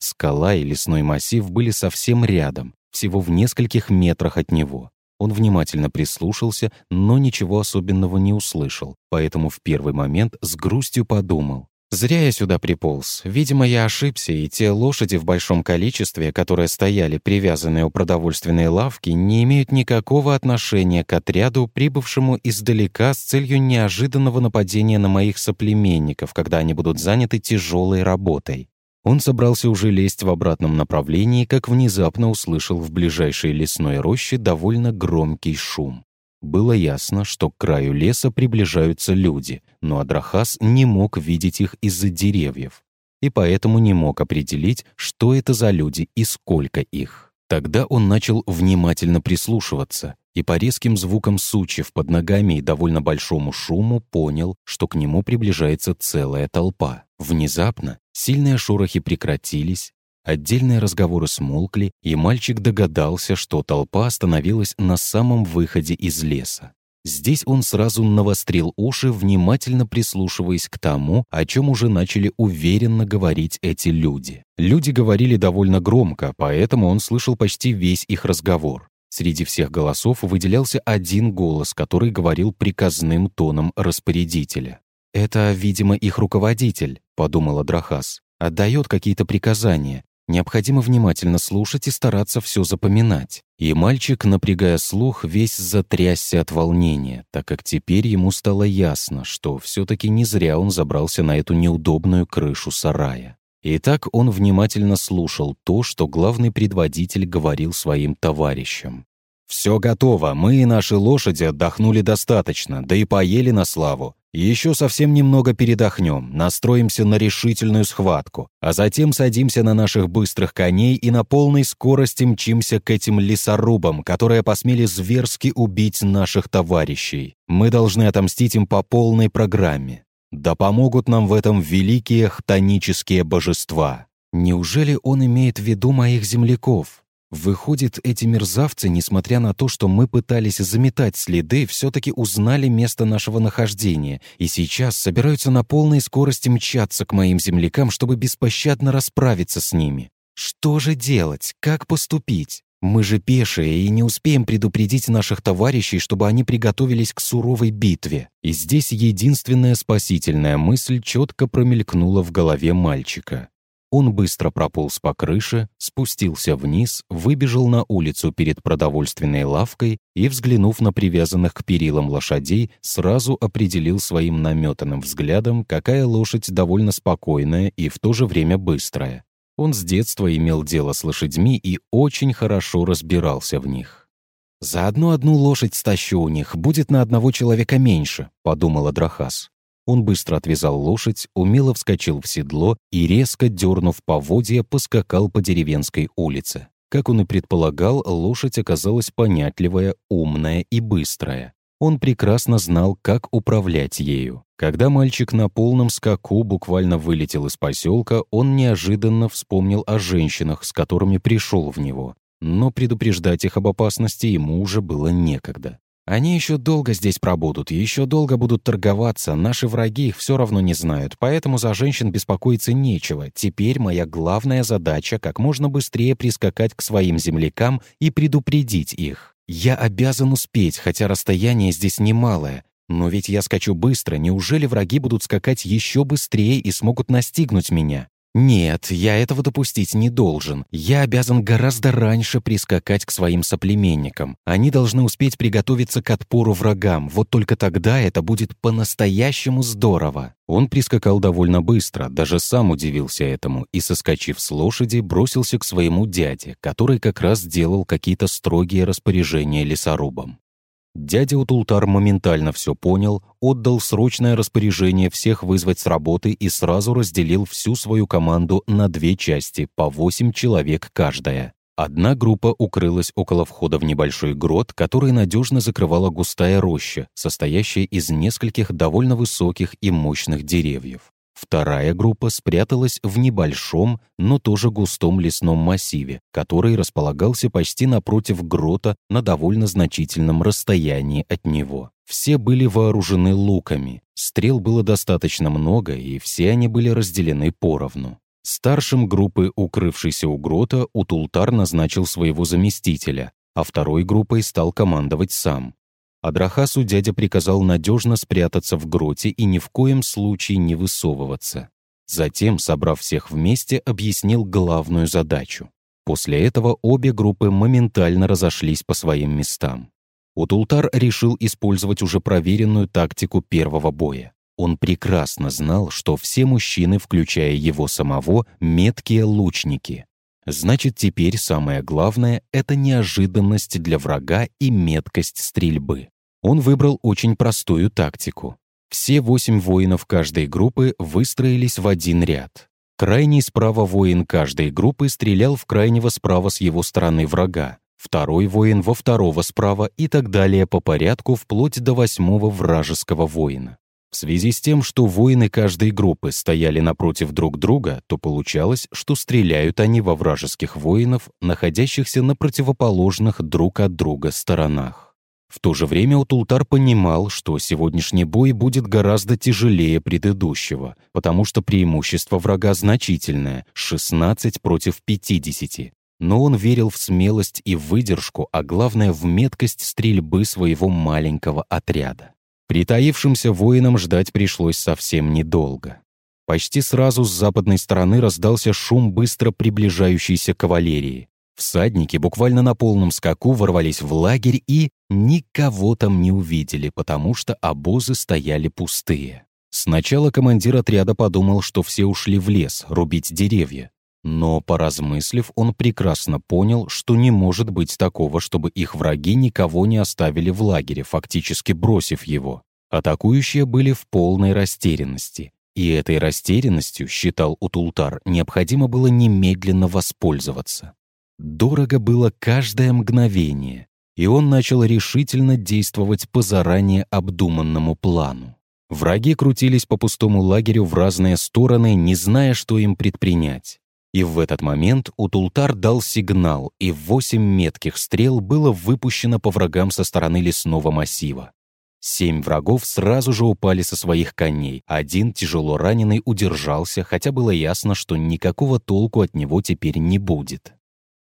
A: Скала и лесной массив были совсем рядом, всего в нескольких метрах от него. Он внимательно прислушался, но ничего особенного не услышал, поэтому в первый момент с грустью подумал. «Зря я сюда приполз. Видимо, я ошибся, и те лошади в большом количестве, которые стояли привязанные у продовольственной лавки, не имеют никакого отношения к отряду, прибывшему издалека с целью неожиданного нападения на моих соплеменников, когда они будут заняты тяжелой работой. Он собрался уже лезть в обратном направлении, как внезапно услышал в ближайшей лесной роще довольно громкий шум. Было ясно, что к краю леса приближаются люди, но Адрахас не мог видеть их из-за деревьев, и поэтому не мог определить, что это за люди и сколько их. Тогда он начал внимательно прислушиваться и по резким звукам сучьев под ногами и довольно большому шуму понял, что к нему приближается целая толпа. Внезапно сильные шорохи прекратились, отдельные разговоры смолкли, и мальчик догадался, что толпа остановилась на самом выходе из леса. Здесь он сразу навострил уши, внимательно прислушиваясь к тому, о чем уже начали уверенно говорить эти люди. Люди говорили довольно громко, поэтому он слышал почти весь их разговор. Среди всех голосов выделялся один голос, который говорил приказным тоном распорядителя. «Это, видимо, их руководитель», — подумала Драхас. «Отдает какие-то приказания. Необходимо внимательно слушать и стараться все запоминать». И мальчик, напрягая слух, весь затрясся от волнения, так как теперь ему стало ясно, что все таки не зря он забрался на эту неудобную крышу сарая. Итак, он внимательно слушал то, что главный предводитель говорил своим товарищам. «Все готово, мы и наши лошади отдохнули достаточно, да и поели на славу. Еще совсем немного передохнем, настроимся на решительную схватку, а затем садимся на наших быстрых коней и на полной скорости мчимся к этим лесорубам, которые посмели зверски убить наших товарищей. Мы должны отомстить им по полной программе. Да помогут нам в этом великие хтонические божества. Неужели он имеет в виду моих земляков? Выходит, эти мерзавцы, несмотря на то, что мы пытались заметать следы, все-таки узнали место нашего нахождения и сейчас собираются на полной скорости мчаться к моим землякам, чтобы беспощадно расправиться с ними. Что же делать? Как поступить? Мы же пешие и не успеем предупредить наших товарищей, чтобы они приготовились к суровой битве. И здесь единственная спасительная мысль четко промелькнула в голове мальчика. Он быстро прополз по крыше, спустился вниз, выбежал на улицу перед продовольственной лавкой и, взглянув на привязанных к перилам лошадей, сразу определил своим наметанным взглядом, какая лошадь довольно спокойная и в то же время быстрая. Он с детства имел дело с лошадьми и очень хорошо разбирался в них. «Заодно одну лошадь стащу у них, будет на одного человека меньше», — подумал Адрахас. Он быстро отвязал лошадь, умело вскочил в седло и, резко дернув поводья, поскакал по деревенской улице. Как он и предполагал, лошадь оказалась понятливая, умная и быстрая. Он прекрасно знал, как управлять ею. Когда мальчик на полном скаку буквально вылетел из поселка, он неожиданно вспомнил о женщинах, с которыми пришел в него. Но предупреждать их об опасности ему уже было некогда. Они еще долго здесь пробудут, еще долго будут торговаться, наши враги их все равно не знают, поэтому за женщин беспокоиться нечего. Теперь моя главная задача — как можно быстрее прискакать к своим землякам и предупредить их. Я обязан успеть, хотя расстояние здесь немалое. Но ведь я скачу быстро, неужели враги будут скакать еще быстрее и смогут настигнуть меня? Нет, я этого допустить не должен. Я обязан гораздо раньше прискакать к своим соплеменникам. Они должны успеть приготовиться к отпору врагам. Вот только тогда это будет по-настоящему здорово. Он прискакал довольно быстро, даже сам удивился этому, и, соскочив с лошади, бросился к своему дяде, который как раз делал какие-то строгие распоряжения лесорубам. Дядя Утултар моментально все понял, отдал срочное распоряжение всех вызвать с работы и сразу разделил всю свою команду на две части, по восемь человек каждая. Одна группа укрылась около входа в небольшой грот, который надежно закрывала густая роща, состоящая из нескольких довольно высоких и мощных деревьев. Вторая группа спряталась в небольшом, но тоже густом лесном массиве, который располагался почти напротив грота на довольно значительном расстоянии от него. Все были вооружены луками, стрел было достаточно много, и все они были разделены поровну. Старшим группы, укрывшейся у грота, Утултар назначил своего заместителя, а второй группой стал командовать сам. Адрахасу дядя приказал надежно спрятаться в гроте и ни в коем случае не высовываться. Затем, собрав всех вместе, объяснил главную задачу. После этого обе группы моментально разошлись по своим местам. Утултар решил использовать уже проверенную тактику первого боя. Он прекрасно знал, что все мужчины, включая его самого, меткие лучники. Значит, теперь самое главное — это неожиданность для врага и меткость стрельбы он выбрал очень простую тактику. Все восемь воинов каждой группы выстроились в один ряд. Крайний справа воин каждой группы стрелял в крайнего справа с его стороны врага, второй воин во второго справа и так далее по порядку вплоть до восьмого вражеского воина. В связи с тем, что воины каждой группы стояли напротив друг друга, то получалось, что стреляют они во вражеских воинов, находящихся на противоположных друг от друга сторонах. В то же время Утултар понимал, что сегодняшний бой будет гораздо тяжелее предыдущего, потому что преимущество врага значительное — 16 против 50. Но он верил в смелость и выдержку, а главное — в меткость стрельбы своего маленького отряда. Притаившимся воинам ждать пришлось совсем недолго. Почти сразу с западной стороны раздался шум быстро приближающейся кавалерии. Всадники буквально на полном скаку ворвались в лагерь и никого там не увидели, потому что обозы стояли пустые. Сначала командир отряда подумал, что все ушли в лес рубить деревья. Но, поразмыслив, он прекрасно понял, что не может быть такого, чтобы их враги никого не оставили в лагере, фактически бросив его. Атакующие были в полной растерянности. И этой растерянностью, считал Утултар, необходимо было немедленно воспользоваться. Дорого было каждое мгновение, и он начал решительно действовать по заранее обдуманному плану. Враги крутились по пустому лагерю в разные стороны, не зная, что им предпринять. И в этот момент Утултар дал сигнал, и восемь метких стрел было выпущено по врагам со стороны лесного массива. Семь врагов сразу же упали со своих коней. Один, тяжело раненый, удержался, хотя было ясно, что никакого толку от него теперь не будет.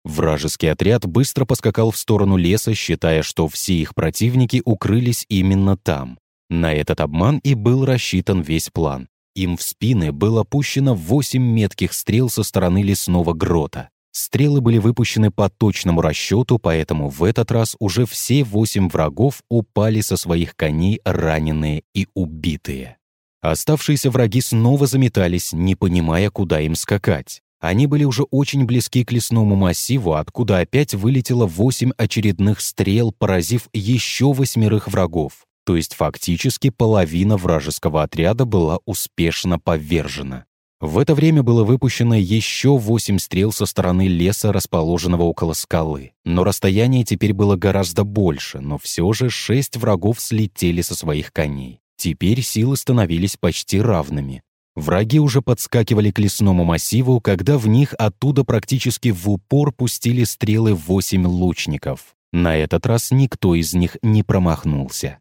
A: Вражеский отряд быстро поскакал в сторону леса, считая, что все их противники укрылись именно там. На этот обман и был рассчитан весь план. Им в спины было пущено восемь метких стрел со стороны лесного грота. Стрелы были выпущены по точному расчету, поэтому в этот раз уже все восемь врагов упали со своих коней раненые и убитые. Оставшиеся враги снова заметались, не понимая, куда им скакать. Они были уже очень близки к лесному массиву, откуда опять вылетело восемь очередных стрел, поразив еще восьмерых врагов. То есть фактически половина вражеского отряда была успешно повержена. В это время было выпущено еще восемь стрел со стороны леса, расположенного около скалы. Но расстояние теперь было гораздо больше, но все же шесть врагов слетели со своих коней. Теперь силы становились почти равными. Враги уже подскакивали к лесному массиву, когда в них оттуда практически в упор пустили стрелы восемь лучников. На этот раз никто из них не промахнулся.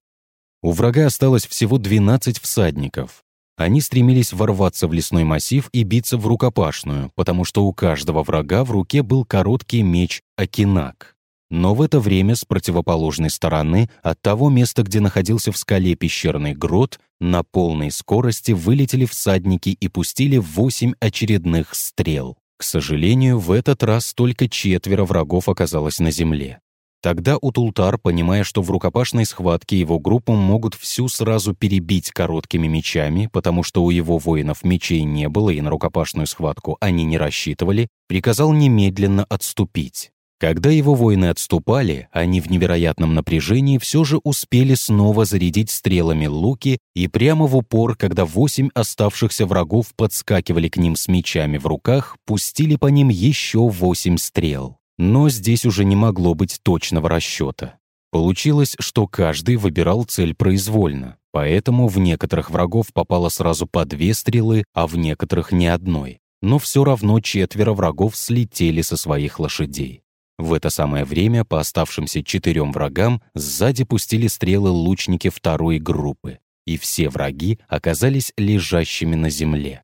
A: У врага осталось всего 12 всадников. Они стремились ворваться в лесной массив и биться в рукопашную, потому что у каждого врага в руке был короткий меч Акинак. Но в это время с противоположной стороны, от того места, где находился в скале пещерный грот, на полной скорости вылетели всадники и пустили восемь очередных стрел. К сожалению, в этот раз только четверо врагов оказалось на земле. Тогда Утултар, понимая, что в рукопашной схватке его группу могут всю сразу перебить короткими мечами, потому что у его воинов мечей не было и на рукопашную схватку они не рассчитывали, приказал немедленно отступить. Когда его воины отступали, они в невероятном напряжении все же успели снова зарядить стрелами луки, и прямо в упор, когда восемь оставшихся врагов подскакивали к ним с мечами в руках, пустили по ним еще восемь стрел. Но здесь уже не могло быть точного расчета. Получилось, что каждый выбирал цель произвольно. Поэтому в некоторых врагов попало сразу по две стрелы, а в некоторых ни одной. Но все равно четверо врагов слетели со своих лошадей. В это самое время по оставшимся четырем врагам сзади пустили стрелы лучники второй группы, и все враги оказались лежащими на земле.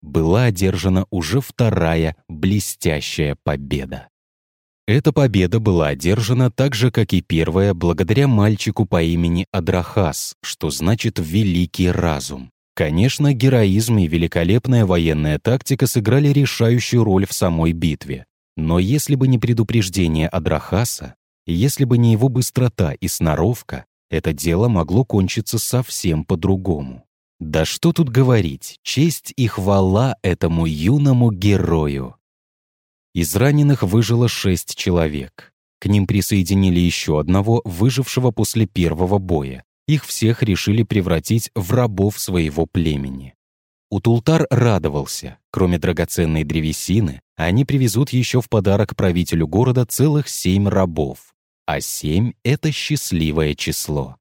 A: Была одержана уже вторая блестящая победа. Эта победа была одержана так же, как и первая, благодаря мальчику по имени Адрахас, что значит «великий разум». Конечно, героизм и великолепная военная тактика сыграли решающую роль в самой битве. Но если бы не предупреждение Адрахаса, если бы не его быстрота и сноровка, это дело могло кончиться совсем по-другому. Да что тут говорить, честь и хвала этому юному герою. Из раненых выжило шесть человек. К ним присоединили еще одного, выжившего после первого боя. Их всех решили превратить в рабов своего племени. Утултар радовался. Кроме драгоценной древесины, они привезут еще в подарок правителю города целых семь рабов. А семь — это счастливое число.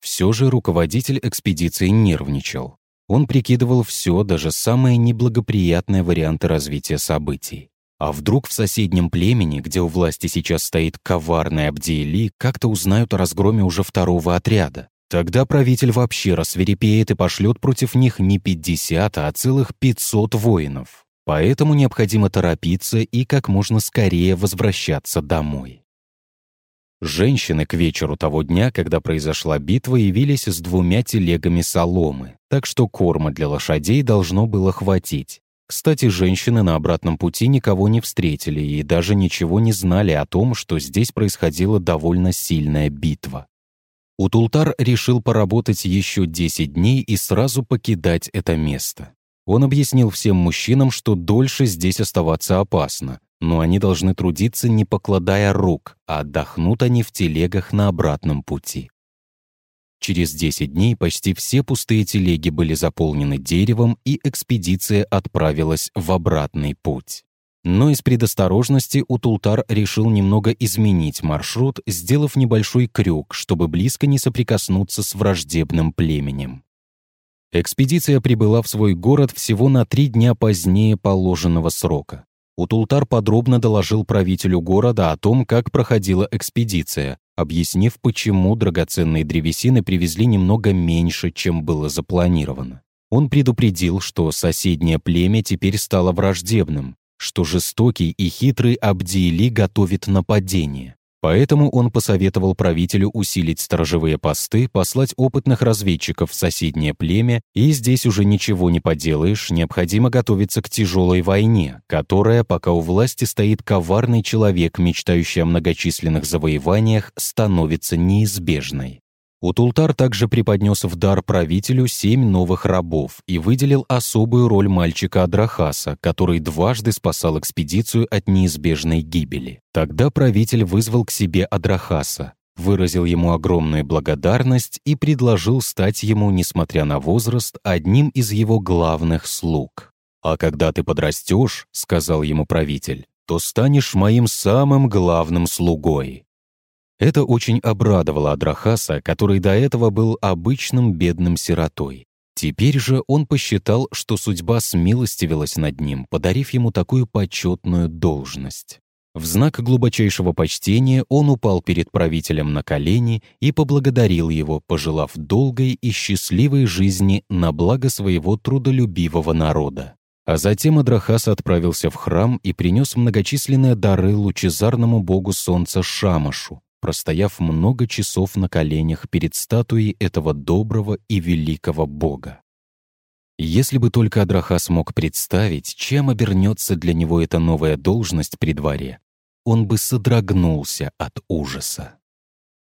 A: Все же руководитель экспедиции нервничал. Он прикидывал все, даже самые неблагоприятные варианты развития событий. А вдруг в соседнем племени, где у власти сейчас стоит коварный Абдиели, как-то узнают о разгроме уже второго отряда? Тогда правитель вообще рассверепеет и пошлет против них не 50, а целых 500 воинов. Поэтому необходимо торопиться и как можно скорее возвращаться домой. Женщины к вечеру того дня, когда произошла битва, явились с двумя телегами соломы, так что корма для лошадей должно было хватить. Кстати, женщины на обратном пути никого не встретили и даже ничего не знали о том, что здесь происходила довольно сильная битва. Утултар решил поработать еще 10 дней и сразу покидать это место. Он объяснил всем мужчинам, что дольше здесь оставаться опасно, но они должны трудиться, не покладая рук, а отдохнут они в телегах на обратном пути. Через 10 дней почти все пустые телеги были заполнены деревом, и экспедиция отправилась в обратный путь. Но из предосторожности Утултар решил немного изменить маршрут, сделав небольшой крюк, чтобы близко не соприкоснуться с враждебным племенем. Экспедиция прибыла в свой город всего на три дня позднее положенного срока. Утултар подробно доложил правителю города о том, как проходила экспедиция, объяснив, почему драгоценные древесины привезли немного меньше, чем было запланировано. Он предупредил, что соседнее племя теперь стало враждебным, что жестокий и хитрый Абдиили готовит нападение. Поэтому он посоветовал правителю усилить сторожевые посты, послать опытных разведчиков в соседнее племя, и здесь уже ничего не поделаешь, необходимо готовиться к тяжелой войне, которая, пока у власти стоит коварный человек, мечтающий о многочисленных завоеваниях, становится неизбежной. Утултар также преподнес в дар правителю семь новых рабов и выделил особую роль мальчика Адрахаса, который дважды спасал экспедицию от неизбежной гибели. Тогда правитель вызвал к себе Адрахаса, выразил ему огромную благодарность и предложил стать ему, несмотря на возраст, одним из его главных слуг. «А когда ты подрастешь, — сказал ему правитель, — то станешь моим самым главным слугой. Это очень обрадовало Адрахаса, который до этого был обычным бедным сиротой. Теперь же он посчитал, что судьба смилостивилась над ним, подарив ему такую почетную должность. В знак глубочайшего почтения он упал перед правителем на колени и поблагодарил его, пожелав долгой и счастливой жизни на благо своего трудолюбивого народа. А затем Адрахас отправился в храм и принес многочисленные дары лучезарному богу солнца Шамашу, простояв много часов на коленях перед статуей этого доброго и великого бога. Если бы только Адраха смог представить, чем обернется для него эта новая должность при дворе, он бы содрогнулся от ужаса.